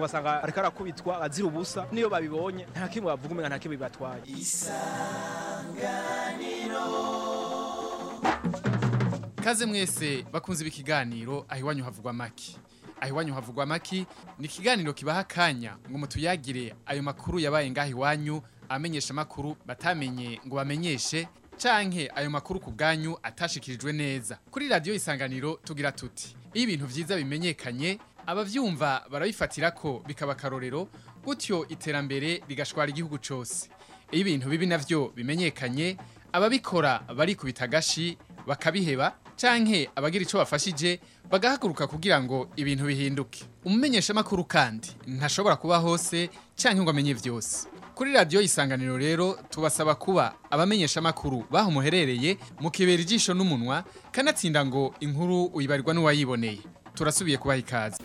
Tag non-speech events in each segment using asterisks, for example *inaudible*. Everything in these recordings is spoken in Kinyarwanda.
ugasanga ariko arakubitwa azira ubusa niyo babibonye nta kimwe bavuga umenga nta kimwe bibatwaye Kaze mwese bakunze ibi kiganiro aho iwanyu havugwa maki. Aho iwanyu havugwa maki ni ikiganiro kibaha akanya ngo mutuyagire ayo makuru yabaye ngaho iwanyu amenyesha makuru batamenye ngo bamenyeshe canke ayo makuru ku bwanyu atashikirijwe neza. Kuri radio isanganiro tugira tuti iyo ibintu vyiza bimenyekanye abavyumva barabifatira ko bikaba karorero gutyo iterambere rigashwara igihugu cose. Iyo ibintu bibi navyo bimenyekanye ababikora barikubita agashi bakabiheba canke abagira ico bafashije bagahaguruka kugira ngo ibintu bihinduke. Umumenyesha makuru kandi ntashobora kuba hose canke ngo amenye vyose. Kuri radio isanganiro rero tubasaba kuba abamenyesha makuru baho muherereye mukibera ijisho n'umunwa kanatsinda ngo inkuru uyibarirwa n'uwayiboneye. Turasubiye kubaha ikaze.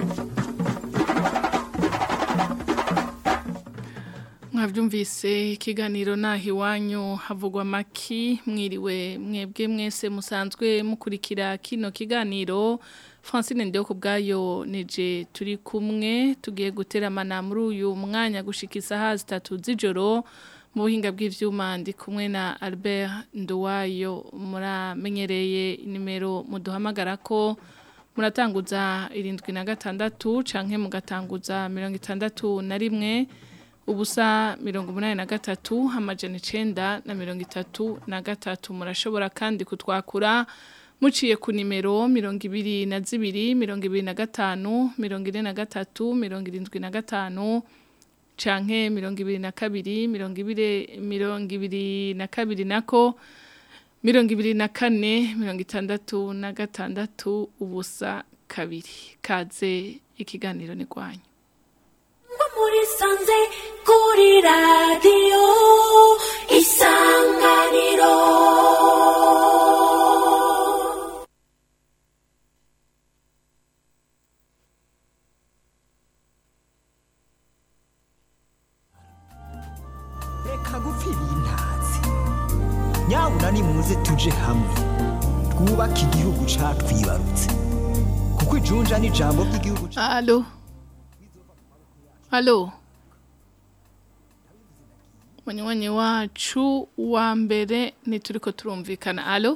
Mwabyumvise ikiganiro naho iwanyu havugwa amaki mwiriwe mwebwe mwese musanzwe mukurikira kino kiganiro. Francine ndeho ku bwayo nije turi kumwe tugiye guteramana muri uyu mwanya gushika isaha zitatu z'ijoro. Mu buhinga bw'ivyuma ndi kumwe na albert nduwayo muramenyereye nimero muduhamagara ko muratanguza irindwi na gatandatu canke mugatanguza mirongo itandatu na rimwe ubusa mirongo umunani na gatatu amajana icenda na mirongo itatu na gatatu. Murashobora kandi kutwakura muciye ku nimero mirongo ibiri na zibiri mirongo ibiri na gatanu mirongo ine na gatatu mirongo irindwi na gatanu canke mirongo ibiri na kabiri mirongo ibiri mirongo ibiri na kabiri nako. Mirongo ibiri na kane mirongo itandatu na gatandatu ubusa kabiri. Kaze ikiganiro ni rwanyu muri sanze kuri radiyo isanganiro. Nyabuna nimuze tuje hamwe twubake igihugu catwibarutse kuko ijunja n'ijambo ry'igihugu ca- Alo. Alo. Munywanyi wacu wa mbere nituriko turumvikana. Alo.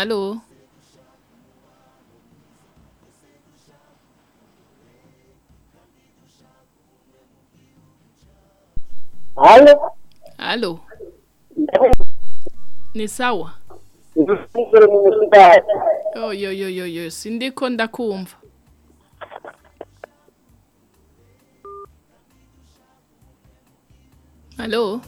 Alo. Halo, Alo. Ni sawa. ndikire mu Mutari. Yo yo yo yo yo sindiko ndakumva. Alo.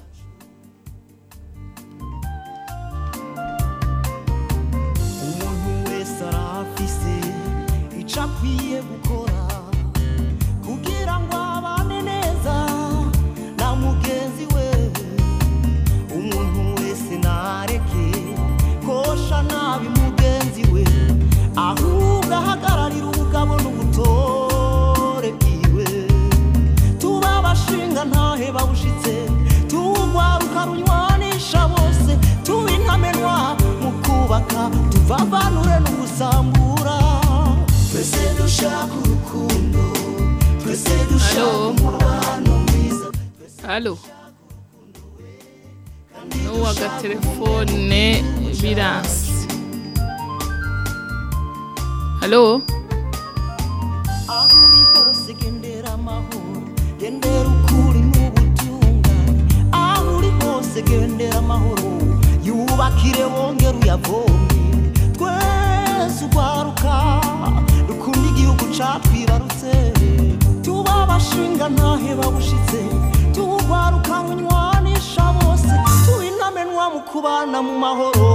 Kubana mu mahoro.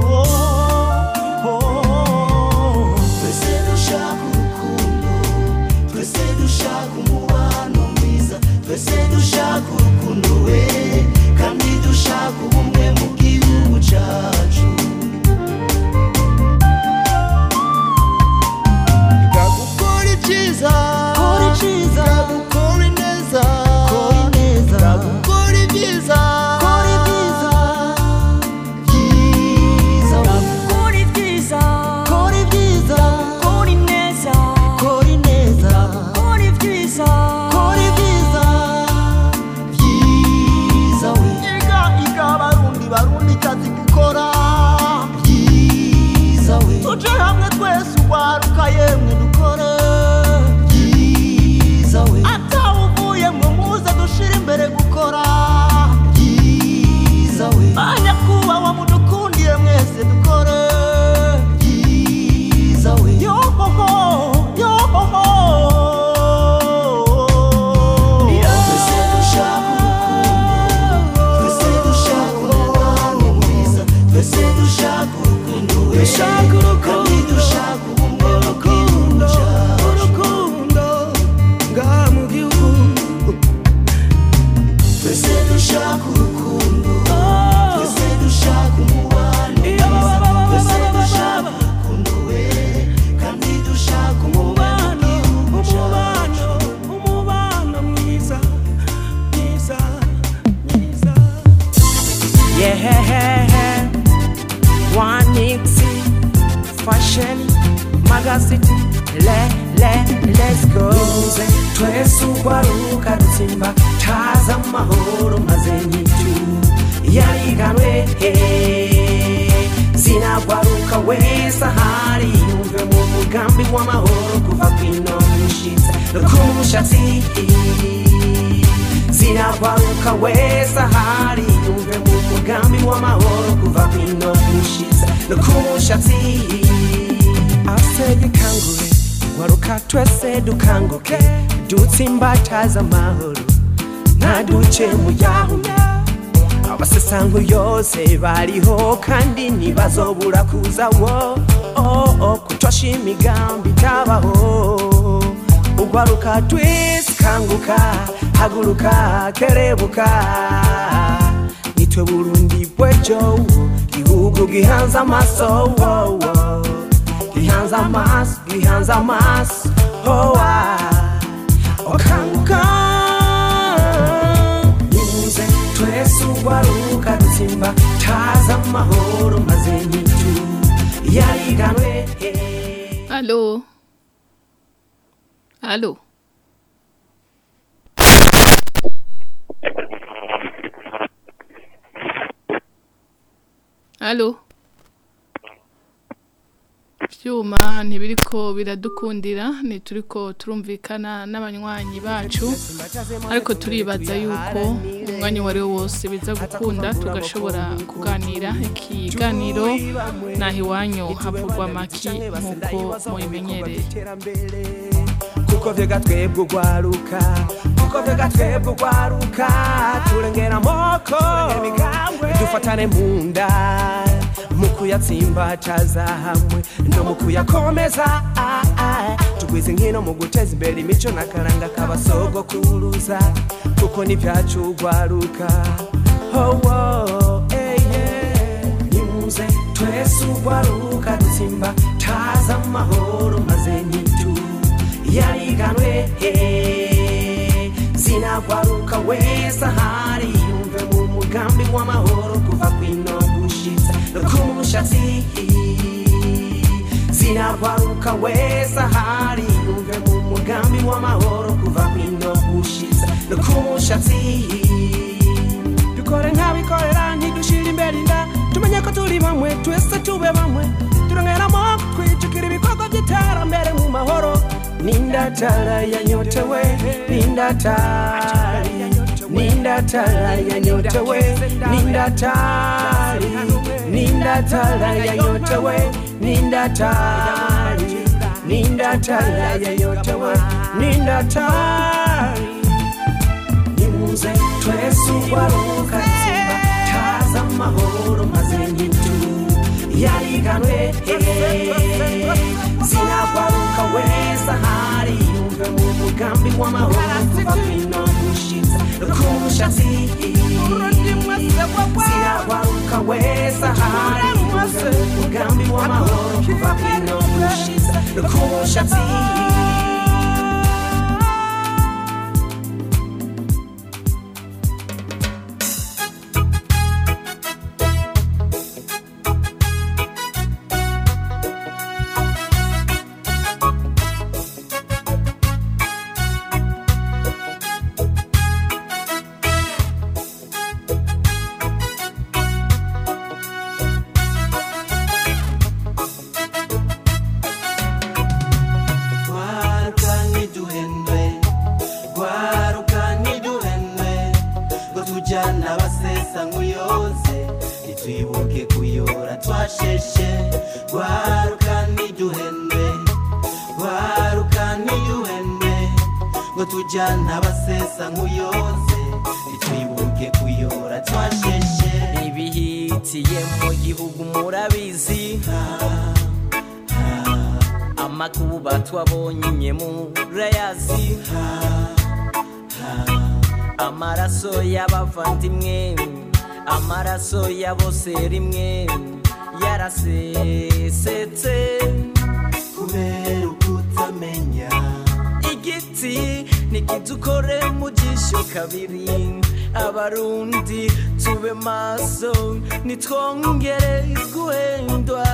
Twese dushaka urukundo twese dushaka umubano mwiza twese dushaka urukundo we kandi dushaka ubumwe mu gihugu cacu dutsimbataza amahoro naduce mu yahuye abasesango yose bariho kandi ntibazobura kuza wo. Oh, oh, kutosha imigambi itabaho ugwaruka twese kanguka haguruka kerebuka. Nitwe burundi bwejo gihugu gihanze amaso wo, wo. gihanze amaso gihanze amaso oh, ah. Okanguka nimuze twese ugwaruka dutsimba taza amahoro maze nyitu yariganwe Allô Allô Allô Vyuma ntibiriko biradukundira ntituriko turumvikana n'abanywanyi bacu. Ariko turibaza yuko umwanya uwo ari wo wose biza gukunda tugashobora kuganira. Ikiganiro naho iwanyu havugwa amaki nk'uko mubimenyereye. Kuko vyega twebwe ugwaruka kuko vyega twebwe ugwaruka turengera amoko dufatane mu nda. Mu kuyatsimbataza hamwe no mu kuyakomeza tugwize inkino mu guteza imbere imico n'akaranga k'abasogokuruza kuko n'ivyacu ugwaruka eh, nimuze twese ugwaruka dutsimba taza amahoro maze nyitu yariganwe sinagwaruka wese ahari yumve mu mugambi w'amahoro kuva kwino gushitsa no ku mushatsi sinagwaruka wese ahari yumve mu w'amahoro kuva kwino gushitsa no dukore nk'abikorera ntidushire imbere inda tumenye ko turi bamwe twese tube bamwe turongeramo kwijukira ibikorwa by'iterambere mu mahoro nindatara yanyotewe nindatari nindatara yanyotewe nindatari nindatara yanyotewe nindatari nindatara yanyotewe nindatari nimuze twese ugwaruka tsimba. Taza amahoro maze nyitu yariganwe sinagwaruka wese ahari yumve mu mugambi w'amahoro kuva kwino gushitsa no ku mushatsi sinagwaruka wese ahari yumve mu mugambi w'amahoro kuva kwino gushitsa no y'abavandimwe amaraso ya bose rimwe yarasesetse. Kubera ukutamenya igiti nikidukore mu jisho kabiri. Abarundi tube maso nitwongere guhendwa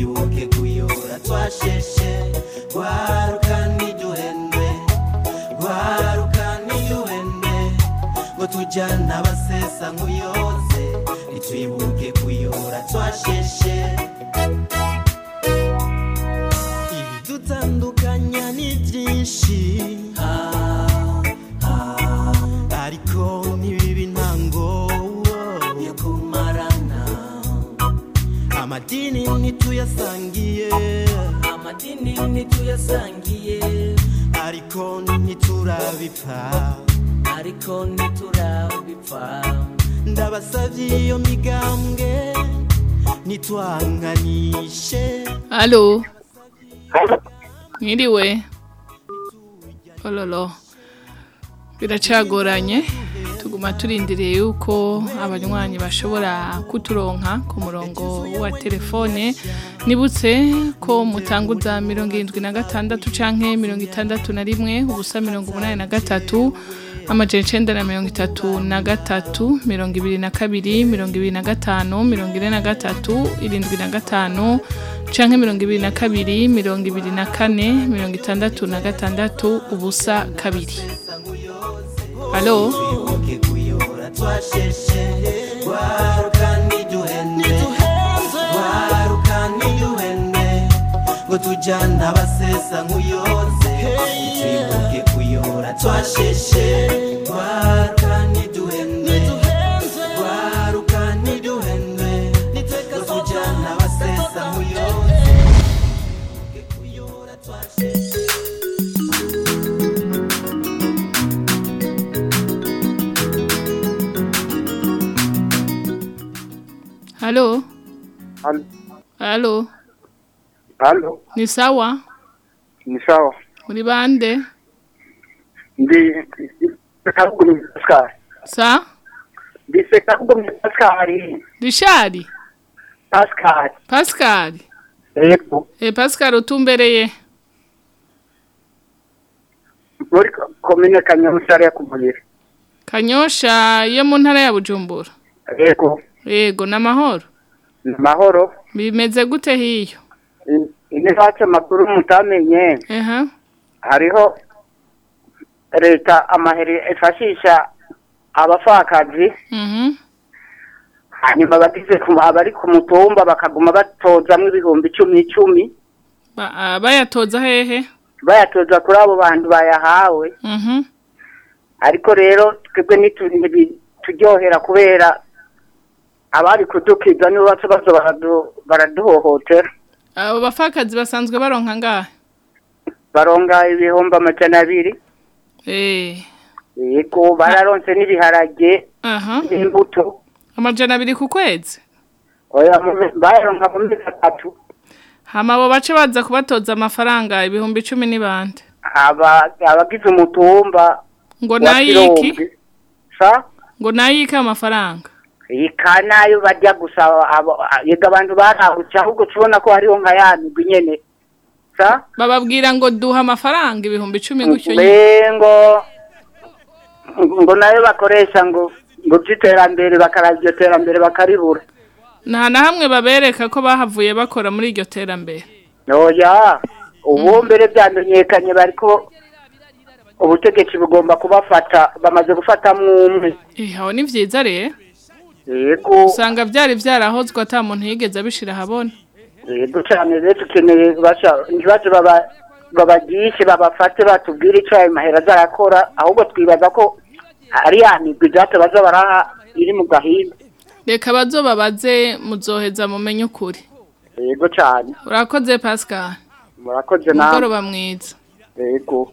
ntitwibuke kuyora twasheshe. Rwaruka ntiduhendwe rwaruka ntiduhendwe ngo tujyane abasesa nk'uyoze ntitwibuke kuyora twasheshe. Ibidutandukanya ni byinshi. Amadini ntituyasangiye amadini ntituyasangiye ariko ntiturabipfa ariko ntiturabipfa ndabasabye iyo migambwe ntitwanganishe Halo. Mwiriwe. Ololo. Biracagoranye. Tuguma turindiriye yuko abanywanyi bashobora kuturonka ku murongo wa telefone. Nibutse ko mutanguza mirongo irindwi na gatandatu canke mirongo itandatu na rimwe ubusa mirongo umunani na gatatu amajana icenda na mirongo itatu na gatatu mirongo ibiri na kabiri mirongo ibiri na gatanu mirongo ine na gatatu irindwi na gatanu canke mirongo ibiri na kabiri mirongo ibiri na kane mirongo itandatu na gatandatu ubusa kabiri ntiduhendwe ngo tujyane abasesa nk'uyoze twibuke kuyora twasheshe. Rwaruka ntiduhendwe halo Halo. halo Halo, ni sawa ni sawa. muri bande Ndi Sekagumye Pascal. sa Ndi Sekagumye Pascal. rishari Pascal. pascal Yego. e pascal utumbereye Muri komine Kanyosha ya kumulira. kanyosha yo mu ntara ya bujumbura Yego. Yego n'amahoro Ni mahoro. bimeze gute hiyo? Ine hace makuru mutamenye. Hariho leta amaheri ifashisha abafakazi mhm. Hanyuma bagize ku abari ku mutumba bakaguma batozamwo ibihumbi icumi icumi Ba- bayatoza hehe? Bayatoza kuri abo bantu bayahawe. Mhm. Ariko rero twebwe ntitujyohera kubera abari kudukiza nibo baca baza baradu- baraduhohotera. Abo bafakazi basanzwe baronka ngahe? Baronga ibihumbi amajana abiri. Eh. Yego bararonse n'ibiharage n'imbuto. Amajana abiri ku kwezi? Bayaronka mu mezi atatu. Hama abo bace baza kubatoza amafaranga ibihumbi icumi n'ibande aba- abagize umutumba ngo nayiki? ngo nayiki amafaranga? Ika na yo bajya gusa yega abantu barahutse ahubwo tubona ko hariho nka ya migwi nyene sa bababwira ngo duha amafaranga ibihumbi icumi gutyo nyine. Bengo ngo na yo bakoresha ngo ngo by'iterambere bakaraba iryo terambere bakaribura. Nta na hamwe babereka ko bahavuye bakora muri iryo terambere. Oya ubu mbere byamenyekanye bariko ubutegetsi bugomba kubafata bamaze gufatamwo umwe eh aho ni vyiza rero. Yego. Usanga byari byarahozwe ata muntu yigeze abishira habona yego cyane rero dukeneye ntibaze baba babagishe babafate batubwire icyo ayo mahera azarakora ahubwo twibaza ko ari ya migwi ibyatsi baza baraha iri mu gahinda. Reka bazobabaze muzoheza mumenye ukuri. Yego cyane urakoze pascal. Murakoze nawe. Mugoroba mwiza. Yego.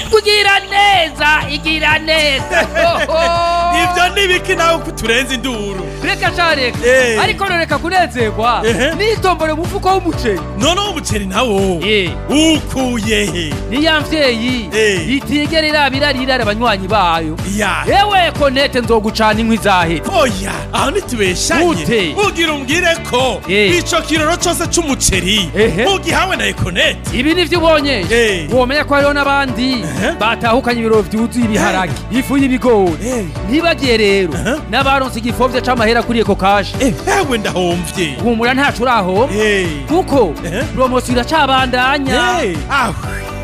kugira neza igira neza. *laughs* Ivyo nibiki nawe kuturenza induru. Reka sha reka Eh. ariko noreka kunezerwa. Nitombore mu mufuko w'umuceri. Noneho umuceri nawo. Eh. ukuyehe niya mvyeyi Eh. itigera irabira rirara abanywanyi bayo. Ya. Ewe konete nzogucana inkwi zahera oya aho ntitubeshanye. Gute? ugira umbwire ko ico kiroro cose c'umuceri. Ugihawe na ekonete ibi nivyo ubonye. Womenya ko hariho n'abandi. Batahukanye ibiro vyuzuye ibiharage. Ifu y'ibigori ntibagiye rero n'abaronse igifovye c'amahera kuri eko kashi Eh, ewe ndahomvye humura ntaco uraho Eh. kuko promosiyo iracabandanya.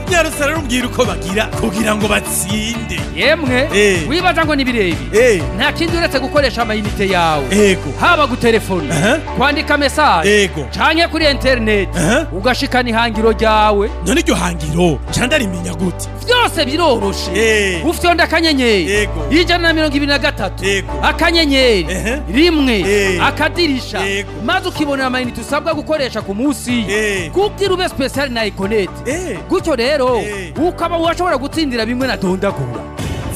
Eh, aho nyarutse rero umbwira uko bagira kugira ngo batsinde. Yemwe Eh. wibaza ngo ni birebi Eh, nta kindi uretse gukoresha amayinite yawe. Ego. Haba gutelefona kwandika mesaje ego. canke kuri interineti ugashikana ihangiro ryawe. None iryo hangiro ca ndarimenya gute? Vyose biroroshe. Eh. ufyonda akanyenyeri? Yego. ijana na mirongo ibiri na gatatu. Yego. akanyenyeri? Rimwe. Akadirisha? Yego. maze ukibonera amayinite usabwa gukoresha ku munsi. Kugira ube spesiali na ikonete Eh. gutyo rero Eh. ukaba washobora gutsindira bimwe na dondagura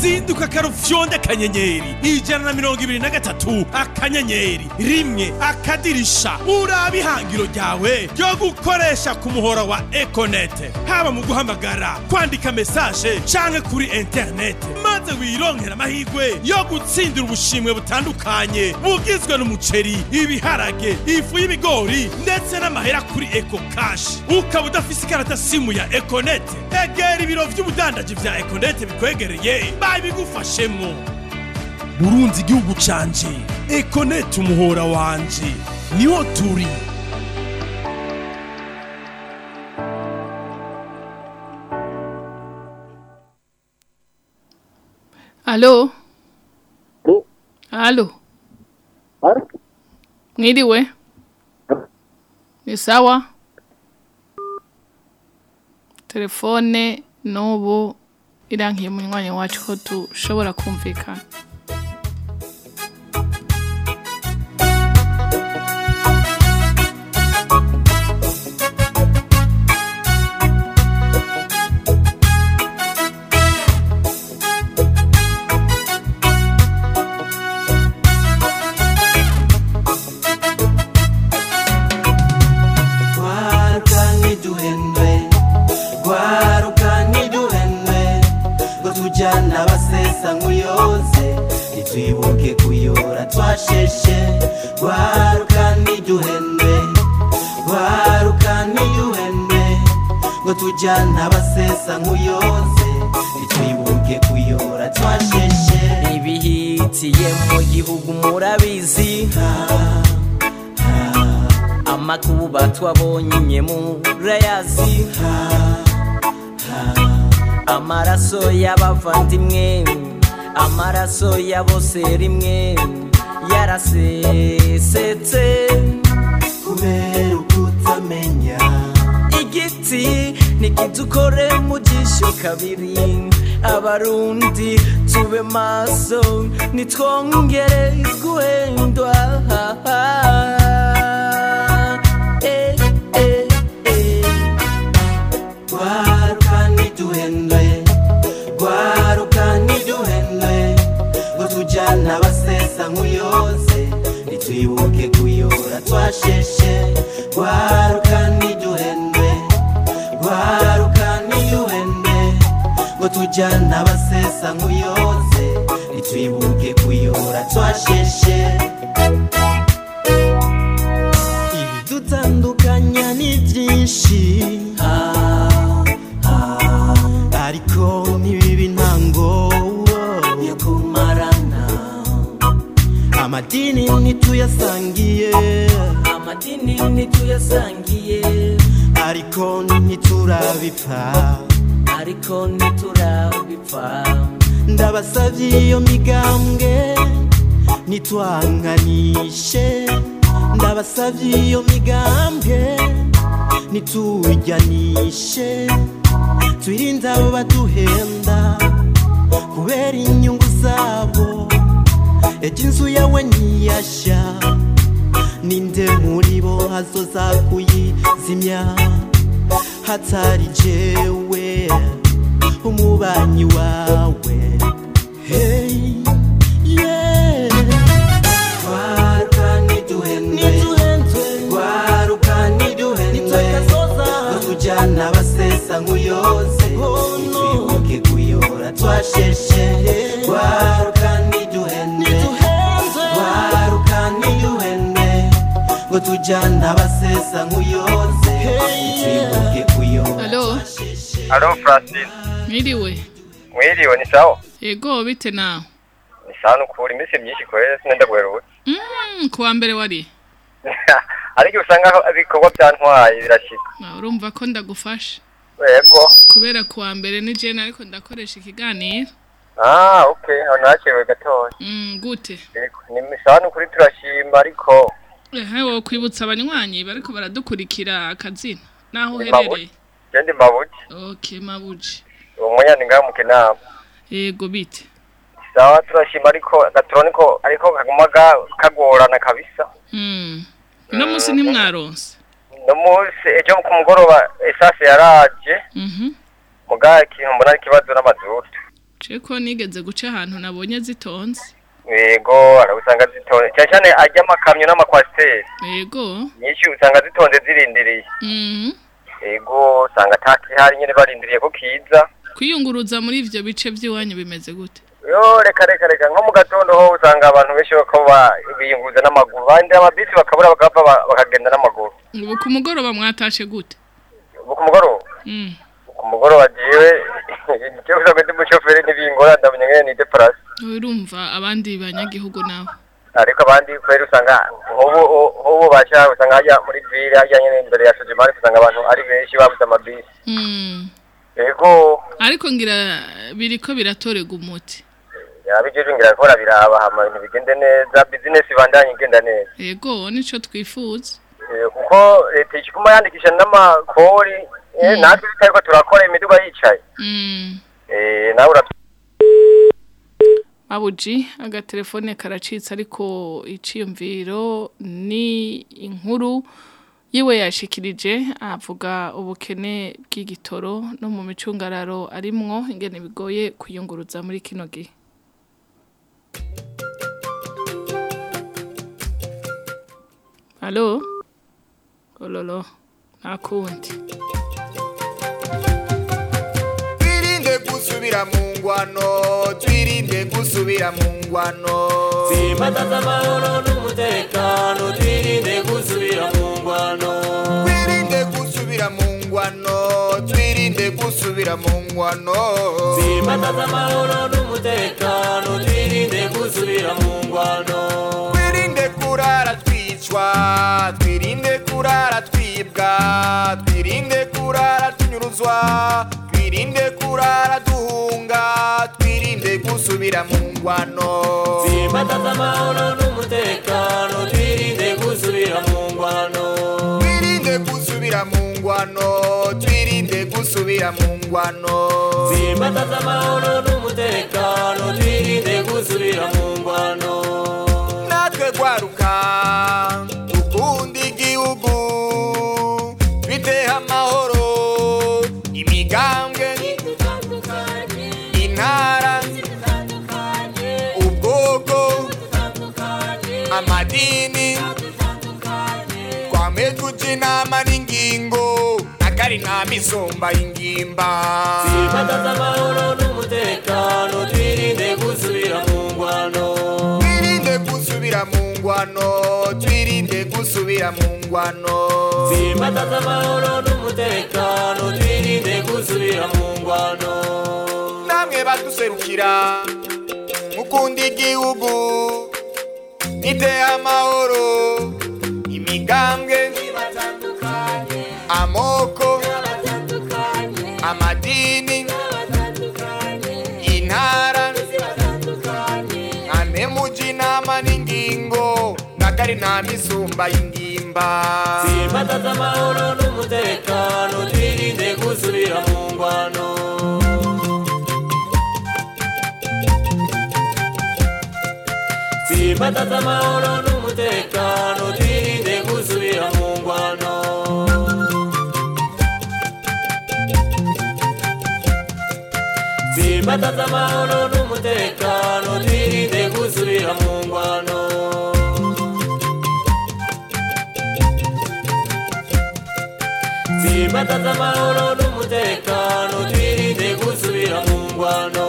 zinduka karufyonde akanyenyeri ijana na mirongo ibiri na gatatu akanyenyeri. Rimwe akadirisha. Uraba ihangiro ryawe ryo gukoresha ku muhora wa ekonete haba mu guhamagara kwandika mesaje canke kuri interinete maze wironkera amahirwe yo gutsindira ubushimwe butandukanye bugizwe n'umuceri ibiharage ifu y'ibigori ndetse n'amahera kuri eko kashi ukaba udafise ikarata simu ya ekonete egera ibiro vy'ubudandaji vya ekonete bikwegereye. Babigufashemo burunzi igihugu canje ekonete umuhora wanje ni ho turi. Alo? Alo? Mwiriwe ni sawa telefone n'ubu irangiye mu mwanya wacu ko dushobora kumvikana. Ngo tujyana abasesa nk'uyoze Ntitwibuke kuyora twasheshe. Ibihitiye mu gihugu murabizi. Amakuba twabonye murayazi amaraso y'abavandimwe amaraso ya bose rimwe yarasesetse. Kubera ukutamenya igiti nikidukore mu jisho kabiri. Abarundi tube maso. Nitwongere guhendwa Eh, eh, eh. Gwaruka ntiduhendwe Gwaruka ntiduhendwe Ngo tujyana abasesa nk'uyoze Ntitwibuke kuyora twasheshe. Gwaruka Ngo tujyana abasesa nk'uyoze Ntitwibuke kuyora twasheshe. Ibidutandukanya ni byinshi. Ariko ntibibe intango yo kumarana. Amadini ntituyasangiye. Amadini ntituyasangiye. Ariko ntiturabipfa. Ariko ntiturabipfa ndabasavye iyo migambwe nitwanganishe. Ndabasavye iyo migambwe nitujyanishe twirinde abo baduhenda kubera inyungu zabo. Ejo inzu yawe ntiyashya ninde muri bo hazoza kuyizimya? Hatari jewe umubanyi wawe. Hey, yeah. Gwaruka ntiduhendwe Gwaruka ntiduhendwe tujyana abasesa nk'uyoze twibuke kuyora twasheshe. Gwaruka ntiduhendwe waruka ntiduhendwe ngo tujyana abasesa nk'uyoze twibuke Alo Francine, mwiriwe. mwiriwe ni sawa? Ego bite nawe? Ni sawa nukuri iminsi myinshi kwere sinenda guheruka. Mm, kuwa mbere wari. *laughs* Ariko usanga ibikorwa byantwaye birashika. Na urumva ko ndagufasha. Yego. Kubera kuwa mbere ni je ariko ndakoresha ikiganiro. Ah, okay, aho nakewe gatoya. Mm, gute? Ni sawa nukuri turashima ariko Ehe wo kwibutsa abanywanyi bariko baradukurikira akazina. Naho uherereye. Je ndi mabuji. Okay, mabuji. Uwo munyani ngaho mu kinama. Ego bite. Sawa turashima ariko gatoroniko ariko kaguma ga- kagorana kabisa. Mm. No musi ntimwaronse. No munsi ejo ku mugoroba esase yaraje. Mhm. Mugaye ikintu mbona ikibazo n'amazutu. Ceko nigeze guca ahantu nabonye zitonze. Yego, arabusanga zitonze. Cyane cyane ajya amakamyo n'amakwasiteri. Ego. nyinshi usanga zitonze zirindiriye Mhm. Ego usanga atakihari nyine barindiriye ko kiza Kwiyunguruza muri ivyo bice by'iwanyu bimeze gute? yo reka reka reka nko mu gatondo ho usanga abantu benshi bakaba biyunguruza n'amaguru bandira amabisi bakabura bakava ba- bakagenda n'amaguru Ubu ku mugoroba mwatashe gute? ubu ku mugoroba Mm. ku mugoroba jiwe icyo usanga ndi umushoferi ntibingora ndamenya ngene ni deparasi Urumva abandi banyagihugu nabo. Ariko abandi kweri usanga nk'ubu baca usanga hajya muri vile hajya nyine imbere ya sojimari usanga abantu ari benshi babuze amabisi Mm. ego Ariko ngira biriko biratorega umuti. yabijeje ngira ko biraba hama ibintu bigende neza business ibandanye igenda neza Ego nico twifuza. Eh, kuko leta ikiguma yandikisha n'amakori eh, Mm. natwe tutariko turakora imiduga yicaye Mm. Eh, nawe ura Mabuji agatelefone karacitse ariko iciyumviro ni inkuru. Yiwe yashikirije avuga ubukene bw'igitoro no mu micungararo arimwo ingene bigoye kuyunguruza muri kino gihe. Halo? Ololo nakundi gusubira mu ngwano twirinde gusubira mu ngwano Simbataza amahoro n'umutekano twirinde gusubira mu ngwano twirinde gusubira mu ngwano twirinde gusubira mu ngwano Simbataza amahoro n'umutekano twirinde gusubira mu ngwano twirinde kurara twicwa twirinde kurara twibwa twirinde kurara tunyuruzwa twirinde kurara twirinde gusubira mu ngwano. Simbataza amahoro n'umutekano twirinde gusubira mu ngwano. Twirinde gusubira mu ngwano twirinde gusubira mu ngwano. Simbataza amahoro n'umutekano twirinde gusubira mu ngwano. Natwe gwaruka inama n'ingingo akari inama isumba ingimba. Simbataza amahoro n'umutekano twirinde gusubira mu ngwano. Twirinde gusubira mu ngwano twirinde gusubira mu ngwano. Simbataza amahoro n'umutekano twirinde gusubira mu ngwano. Namwe baduserukira mukunda igihugu niteye amahoro imigambwe amoko amadini intara amemuji nama n'ingingo nagari nta misumba y'ingimba twimakaze amahoro n'umutekano twirinde gusubira mu ngwano twimakaze amahoro n'umutekano twirinde Simbataza amahoro n'umutekano twirinde gusubira mu ngwano Simbataza amahoro n'umutekano twirinde gusubira mu ngwano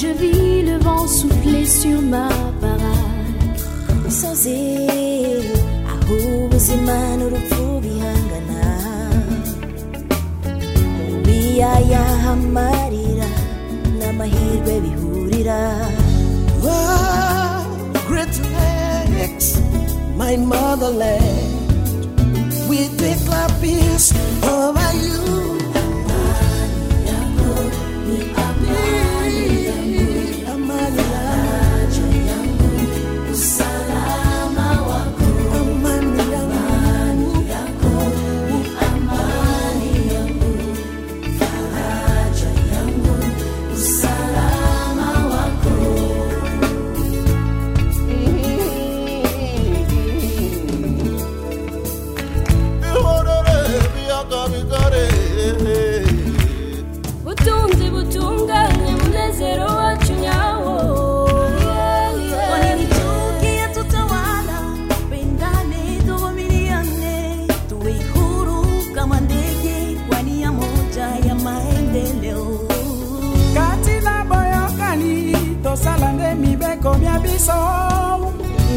je vis le vent souffler sur ma baraque. Usoze, aho ubuzima n'urupfu bihangana. biyaya amarira n'amahirwe bihurira Ah, Great Lakes, my motherland, we declare peace over you.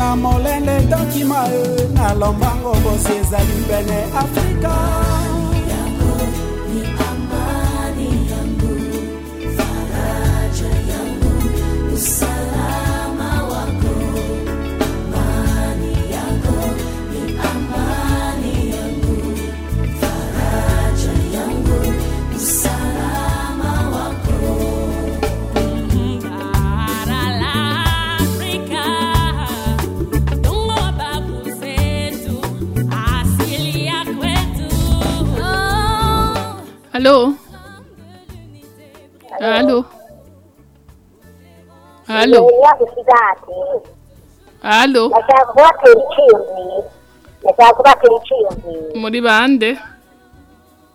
Na molende tokima e na lombango bosi ezali pene afrika Aló. Aló. Aló. Aló. Muri bande?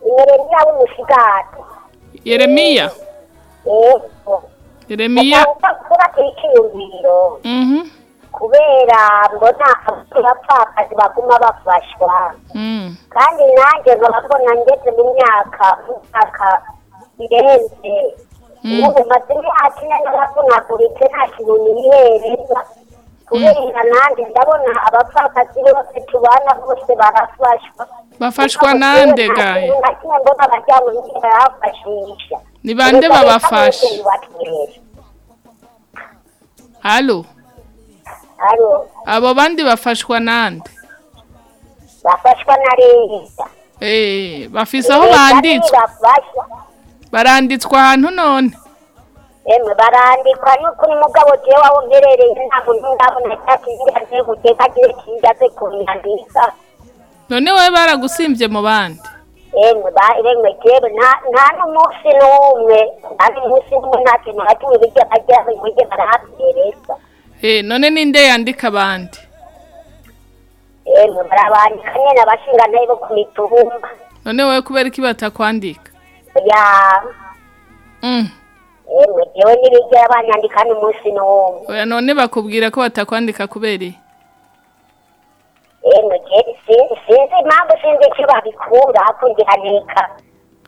Yeremia w'umusigati. Yeremia? Yego. Yeremia? Mhm. Mm kubera mbona abapfakazi baguma bafashwa Mm. kandi nanjye nkaba mbona ngeze mu myaka myaka irenze Mm. ubu maze imyaka ine naravunaguritse nta kintu nihereza kubera nanjye ndabona abapfakazi bose tubana bose barafashwa Bafashwa nande mbona barafashisha Ni bande babafasha? Halo? Abo bandi bafashwa nande? bafashwa na leta Eh, bafise aho banditswe. Baranditswe ahantu none. emwe barandikwa n'ukuri mugabo jewe aho mberereye ntabwo ndabona cyakingira agiye guteka agiye kingaze kunyandika None wewe baragusimvye mu bandi. emwe ba- emwe jewe nta- n'umunsi n'umwe nta n'umunsi n'umwe nta kintu na kimwe bijya bagira bijya barahatereza Eh, none ninde yandika abandi? emwe barabandika nyene abashingantahe bo ku mitumba None wewe kubera iki batakwandika? oya Mm. jewe ntibigera banyandika n'umunsi n'umwe Oya none bakubwira ko batakwandika kubera je sinzi impamvu sinzi icyo babikura kundihanika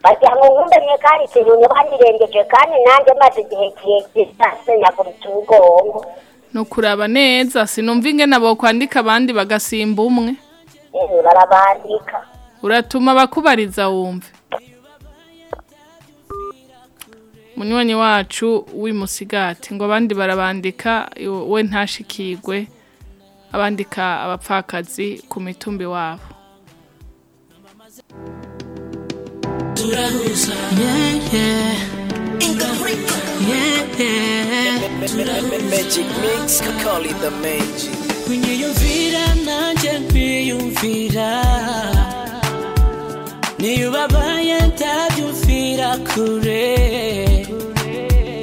bagira ngo nkumbenye kandi ikintu ntibanyirengeje kandi nanjye maze igihe kirekire ntasenyaguritse umugongo Nukuraba neza sinumva ingene abo kwandika abandi bagasimba umwe. emwe barabandika Uratuma bakubariza wumve. Munywanyi wacu w'imusigati ngo abandi barabandika we ntashikirwe abandika abapfakazi ku mitumbi wabo. turahuza yeah yeah Magic mix kakali the magic. Niyumvira nanje nkiyumvira Niyubabaye ndabyumvira kure.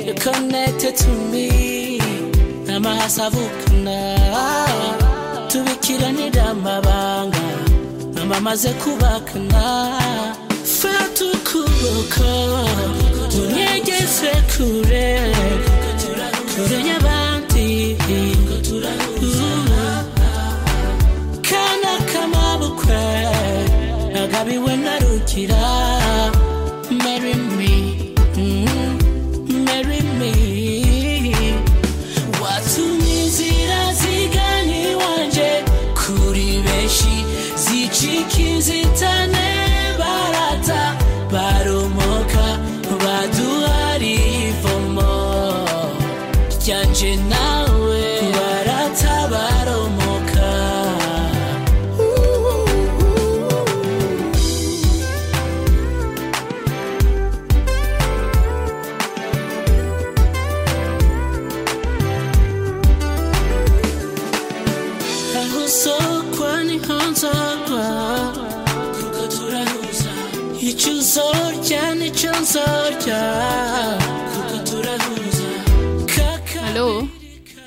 You're connected to me. Namahasabukana Tubikiranira amabanga Namamaze kubakana fata ukuboko unyegeze kure kure y'abandi kana kamabukwe nagabiwe na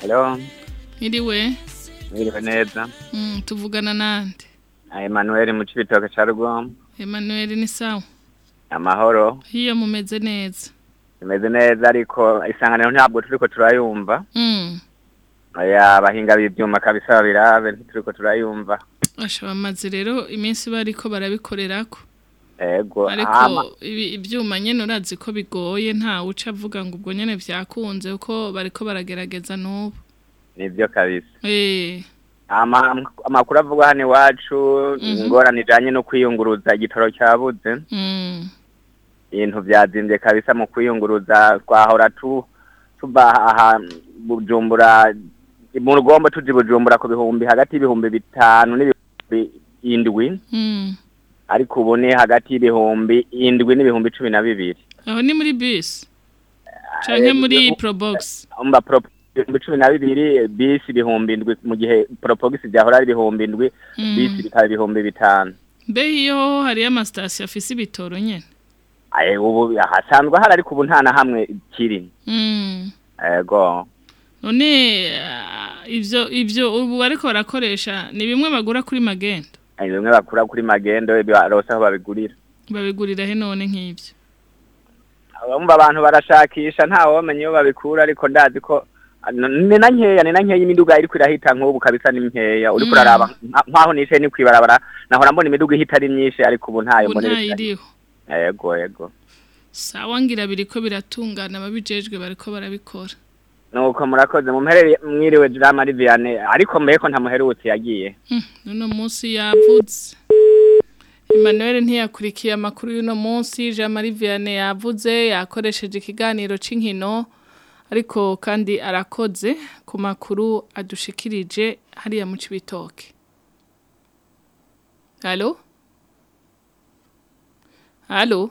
Hello, iriwe mwiriwe neza. mm, tuvugana nande. Ah, Emmanuel mu Cibitoke ca Rugombo. Emmanuel ni sawa. Amahoro. Hiyo mumeze neza. Imeze neza ariko isanganiro ntabwo turiko turayumva. Mm. Abahinga b'ivyuma kabisa babirabe ntituriko turayumva. Asha bamaze rero iminsi bariko barabikorerako. Ego. Ariko ivyuma nyene urazi ko bigoye nta uca avuga ngo ubwo nyene vyakunze uko bariko baragerageza n'ubu. Nivyo kabisa. Eh. Ama amakuru avugwa hano iwacu Mhm. ingorane ijanye no kwiyunguruza igitoro cyabuze. Mm. Ibintu vyazimbye kabisa mu kwiyunguruza twahora tu tuva aha Bujumbura mu rugombo tuzi Bujumbura ku bihumbi hagati y'ibihumbi bitanu n'ibihumbi indwi. Ariko ubu ni hagati y'ibihumbi indwi n'ibihumbi cumi na bibiri Aho ni muri bus. Canke muri Probox. umva pro ibihumbi cumi na bibiri bisi ibihumbi indwi mu gihe propogisi byahora ari ibihumbi indwi Mm. bisi bikaba ibihumbi bitanu Mbe iyo hari amasitasiyo afise ibitoro nyene. Aye, ubu hasanzwe hari ariko ubu nta na hamwe kiri Mm. ego None ah, ivyo ivyo ubu bariko barakoresha ni bimwe bagura kuri magendo. Bimwe bakura kuri magendo barose aho babigurira Babigurira he none nk'ivyo. umva abantu barashakisha nta womenya iyo babikura ariko ndazi ko ni na nkeya ni na nkeya imiduga iriko irahita nk'ubu kabisa ni nkeya uriko Mm. uraraba nka- nk'aho nicaye ni kwibarabara nahora mbona imiduga ihita ari myinshi ariko ubu ntayo mbona iriho. irahita. ego ego Sawa ngira biriko biratungana ababijejwe bariko barabikora. Nuko murakoze mumperere mwiriwe Jean Marie Vianney ariko mbeko ntamuherutse yagiye Mm, Nuno munsi yavuze. Emmanuel ntiyakurikiye amakuru y'uno munsi Jean Marie Vianney yavuze yakoresheje ikiganiro c'inkino ariko kandi arakoze ku makuru adushikirije hariya mu Cibitoke. Allo? Allo?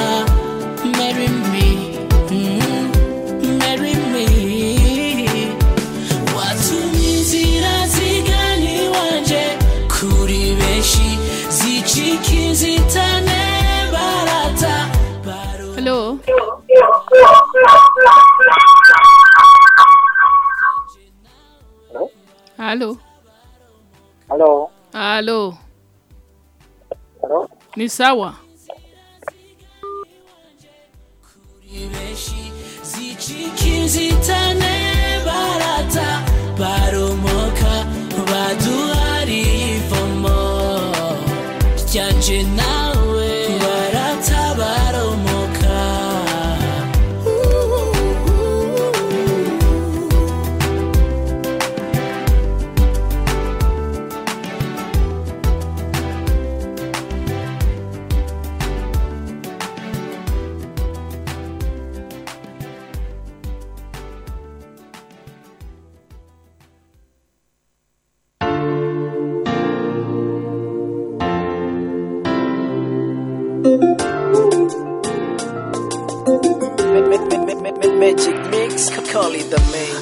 Halo. Halo. Halo. Halo. Ni sawa. baromoka baduhariye ivomo ryanje nawe baratabaro Only the main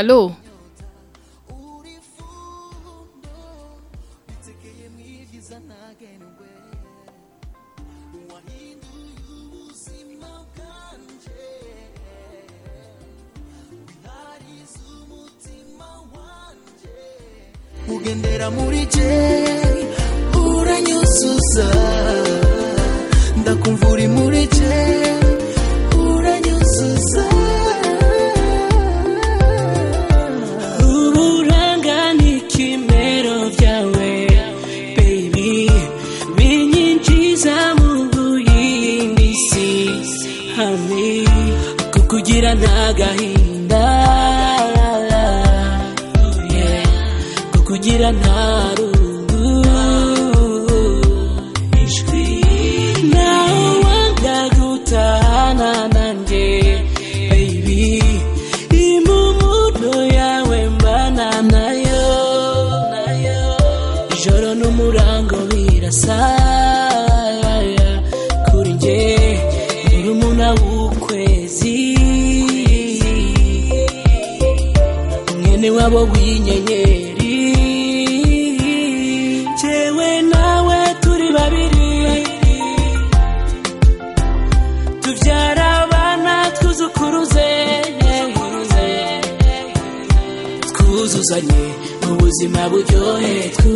Halo. ugendera muri je uranyuzuza ndakumva uri muri je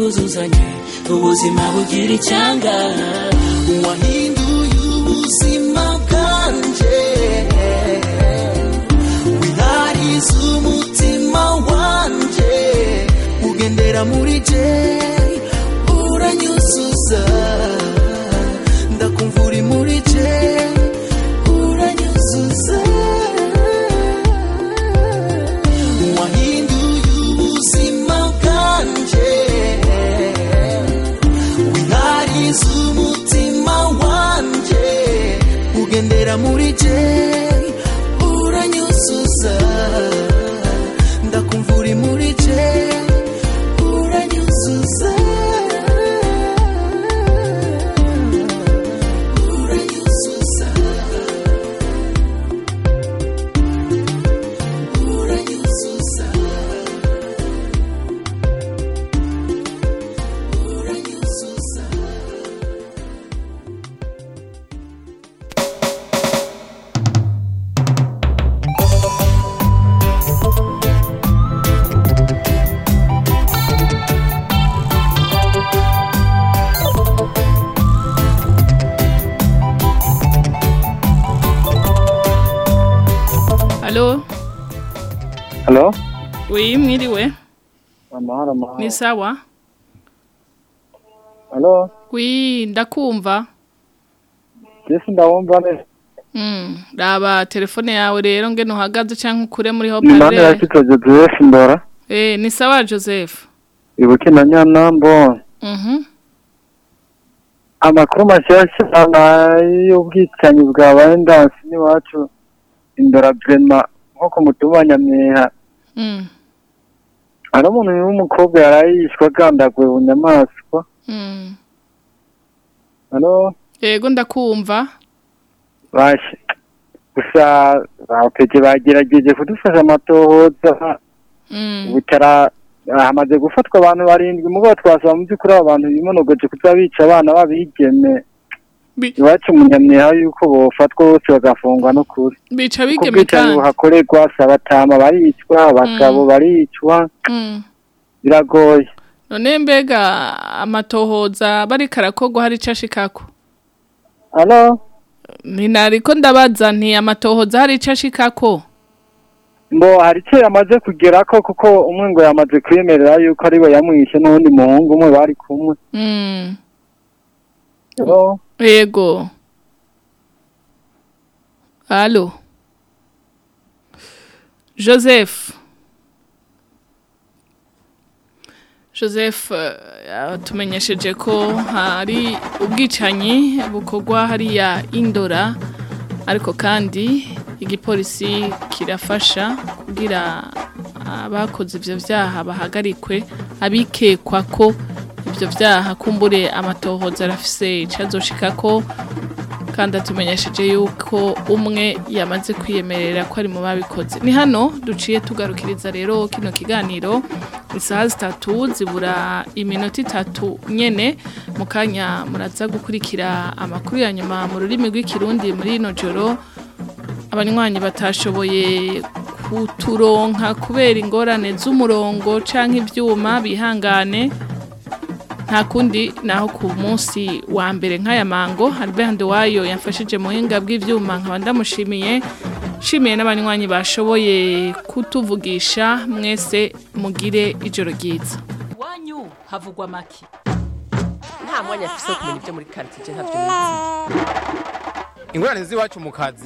twuzuzanye ubuzima bugira icyanga. Wahinduye ubuzima bwanje wihariza umutima wanje ugendera muri je uranyuzuza. Ugendera muri Halo? Oui, mwiriwe. Amahoro amahoro. Ni sawa? Halo? Oui, ndakumva. Jesi ndawumva neza. Mm, raba telefone yawe rero ngene uhagaze canke ukure muri Ni mande haut-parleur. yashitse Joseph Ndora. Eh, ni sawa Joseph. ibuke na nyanambo Mhm. amakuru mashyashya y'ubwicanyi bwabaye ndansi n'iwacu indora brema nko ku mutumba wa nyamweha Mm. Hari umuntu w'umukobwa yaraye yishwe agandaguwe bunyamaswa Mm. hano Yego ndakumva. gusa abapeje bagerageje kudufasha amatohoza. Mm. hamaze gufatwa abantu barindwi. Mugabo twasaba mu by'ukuri aba bantu bimonogoje kuza bica abana babigeme. Iwacu mu nyamweha yuko bofatwa bose bagafungwa no kuri Bica ubwicanyi kandi. buhakorerwa si abatama baricwa abagabo Mm. baricwa Mm. biragoye None mbega amatohoza bari karakogwa hari cashikako. hano Ni nariko ndabaza nti amatohoza hari cashikako. ngo hari icyo yamaze kugerako kuko umwe ngo yamaze kwemerera yuko ari we yamwishe n'uwundi muhungu umwe bari kumwe Mm. Yego. Allo. Joseph. Joseph eh, tumenyesheje ko hari ubwicanyi bukorwa hariya indora ariko kandi igipolisi kirafasha kugira abakoze ivyo vyaha bahagarikwe abikekwa ko ivyo vyaha kumbure amatohoza arafise icazoshikako kandi atumenyesheje yuko umwe yamaze kwiyemerera ko ari mu babikoze. Ni hano duciye tugarukiriza rero kino kiganiro isaha zitatu zibura iminota itatu nyene. Mu kanya muraza gukurikira amakuru ya nyuma mu rurimi rw'ikirundi muri ino joro. Abanywanyi batashoboye kuturonka kubera ingorane z'umurongo canke ivyuma bihangane. Nta kundi naho ku munsi wa mbere nk'aya mango Albert wayo yamfashije muhinga bw'ivyuma nkaba ndamushimiye shimiye n'abanywanyi bashoboye kutuvugisha mwese mugire ijoro ryiza. Iwanyu havugwa make. Nta mwanya afise wo kumenya ibyo muri karitsiye ntabyo nizi ingorane z'iwacu mu kazi.